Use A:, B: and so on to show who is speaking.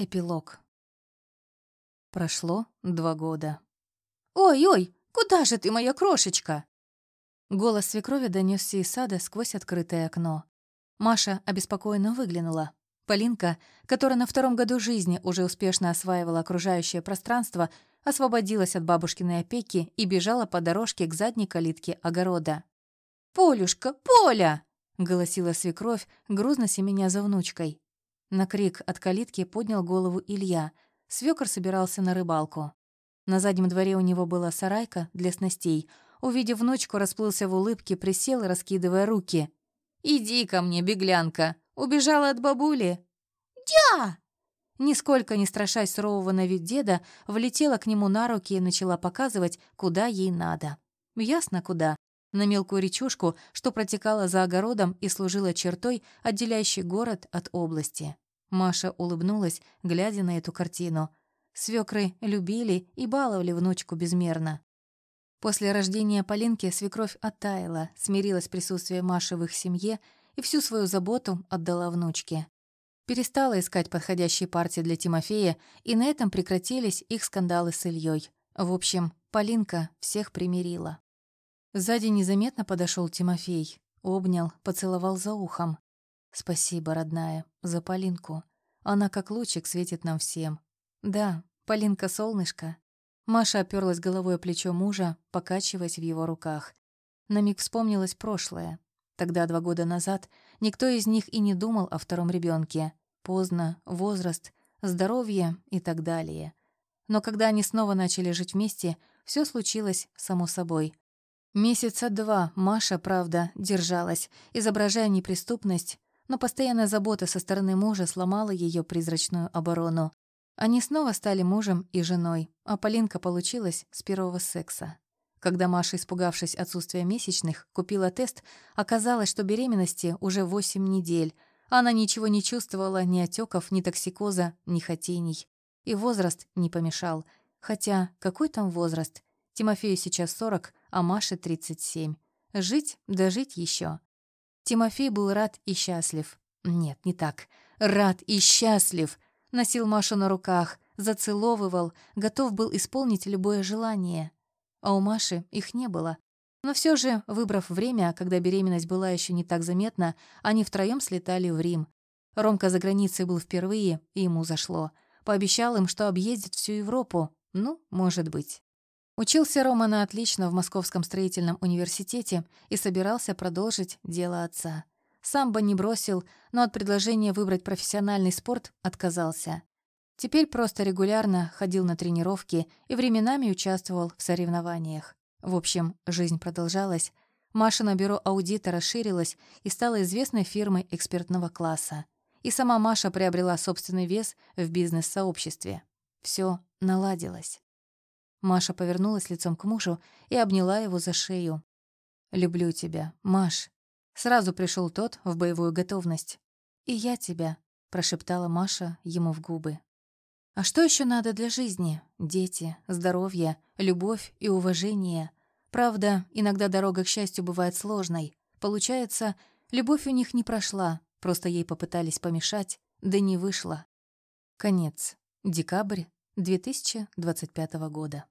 A: Эпилог. Прошло два года.
B: «Ой-ой, куда же ты, моя крошечка?»
A: Голос свекрови донесся из сада сквозь открытое окно. Маша обеспокоенно выглянула. Полинка, которая на втором году жизни уже успешно осваивала окружающее пространство, освободилась от бабушкиной опеки и бежала по дорожке к задней калитке огорода.
B: «Полюшка, Поля!»
A: — голосила свекровь, грузно семеня за внучкой. На крик от калитки поднял голову Илья. Свёкор собирался на рыбалку. На заднем дворе у него была сарайка для снастей. Увидев внучку, расплылся в улыбке, присел, раскидывая руки.
B: «Иди ко мне, беглянка! Убежала от бабули!»
A: «Дя!» Нисколько не страшась сурового на вид деда, влетела к нему на руки и начала показывать, куда ей надо. Ясно, куда. На мелкую речушку, что протекала за огородом и служила чертой, отделяющей город от области. Маша улыбнулась, глядя на эту картину. Свекры любили и баловали внучку безмерно. После рождения Полинки свекровь оттаяла, смирилась с присутствием Маши в их семье и всю свою заботу отдала внучке. Перестала искать подходящие партии для Тимофея, и на этом прекратились их скандалы с Ильей. В общем, Полинка всех примирила. Сзади незаметно подошел Тимофей, обнял, поцеловал за ухом. «Спасибо, родная, за Полинку. Она как лучик светит нам всем. Да, Полинка солнышко». Маша оперлась головой о плечо мужа, покачиваясь в его руках. На миг вспомнилось прошлое. Тогда, два года назад, никто из них и не думал о втором ребенке. Поздно, возраст, здоровье и так далее. Но когда они снова начали жить вместе, все случилось само собой. Месяца два Маша, правда, держалась, изображая неприступность, но постоянная забота со стороны мужа сломала ее призрачную оборону. Они снова стали мужем и женой, а Полинка получилась с первого секса. Когда Маша, испугавшись отсутствия месячных, купила тест, оказалось, что беременности уже 8 недель. Она ничего не чувствовала, ни отеков, ни токсикоза, ни хотений. И возраст не помешал. Хотя какой там возраст? Тимофею сейчас 40, а Маше 37. Жить да жить еще. Тимофей был рад и счастлив. Нет, не так. Рад и счастлив. Носил Машу на руках, зацеловывал, готов был исполнить любое желание. А у Маши их не было. Но все же, выбрав время, когда беременность была еще не так заметна, они втроем слетали в Рим. Ромка за границей был впервые, и ему зашло. Пообещал им, что объездит всю Европу. Ну, может быть. Учился Рома на отлично в Московском строительном университете и собирался продолжить дело отца. Сам бы не бросил, но от предложения выбрать профессиональный спорт отказался. Теперь просто регулярно ходил на тренировки и временами участвовал в соревнованиях. В общем, жизнь продолжалась. Машина бюро аудита расширилось и стала известной фирмой экспертного класса. И сама Маша приобрела собственный вес в бизнес-сообществе. Все наладилось. Маша повернулась лицом к мужу и обняла его за шею. «Люблю тебя, Маш». Сразу пришел тот в боевую готовность. «И я тебя», — прошептала Маша ему в губы. «А что еще надо для жизни? Дети, здоровье, любовь и уважение. Правда, иногда дорога к счастью бывает сложной. Получается, любовь у них не прошла, просто ей попытались помешать, да не вышло. Конец. Декабрь 2025 года.